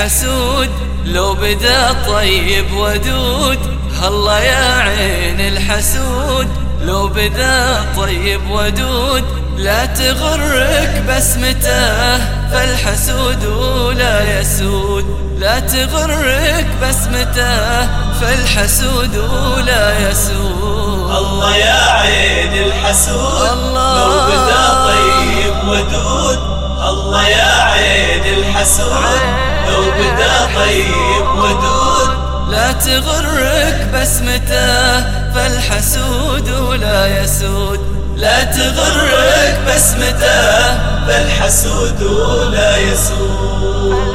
الحسود لو بدا طيب ودود. هلا يا عين الحسود لو بدا طيب ودود. لا تغرك بسمته فالحسود لا يسود. لا تغرك بسمته فالحسود لا يسود. الله يا عين الحسود الله. لو بدا طيب ودود. الله يا الحسود لو بدا طيب ودود. لا تغرك بسمته فالحسود لا يسود. لا تغرك بسمته فالحسود لا يسود.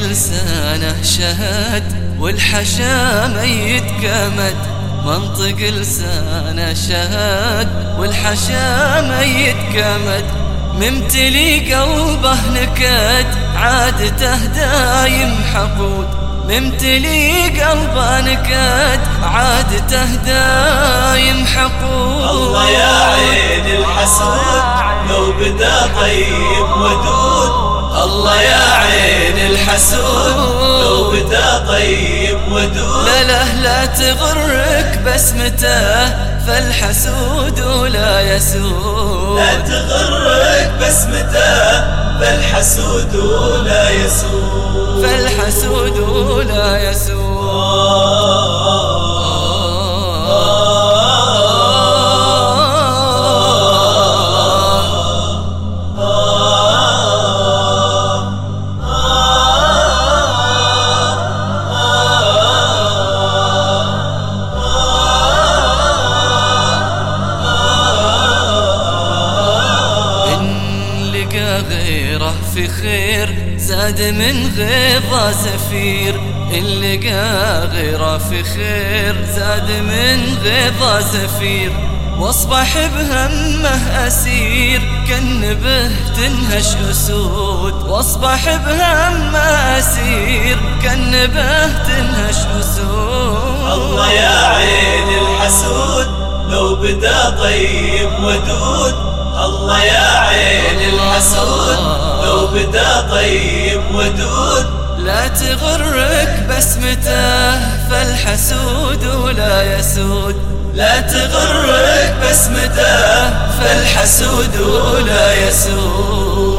لسانه شهد والحشا ميت كمد منطق لسانه شهد والحشا ميت كمد ممتلي قلبه نكد عادته دايم حقود. ممتلي قلبه نكد عادته دايم حقود. الله يا عين الحسود لو بدا طيب ودود. الله يا عين الحسود لو بدا طيب ودود. لا لا لا تغرك بسمته فالحسود لا يسود. لا تغرك بسمته فالحسود لا يسود. فالحسود لا يسود. غيره في خير زاد من غيظة زفير اللي لقى غيره في خير زاد من غيظة زفير واصبح بهمه أسير كنبه تنهش أسود. واصبح بهمه أسير كنبه تنهش أسود. الله يا عين الحسود لو بدا طيب ودود. الله يا عين الحسود لو بدا طيب ودود. لا تغرك بسمته فالحسود لا يسود. لا تغرك بسمته فالحسود لا يسود.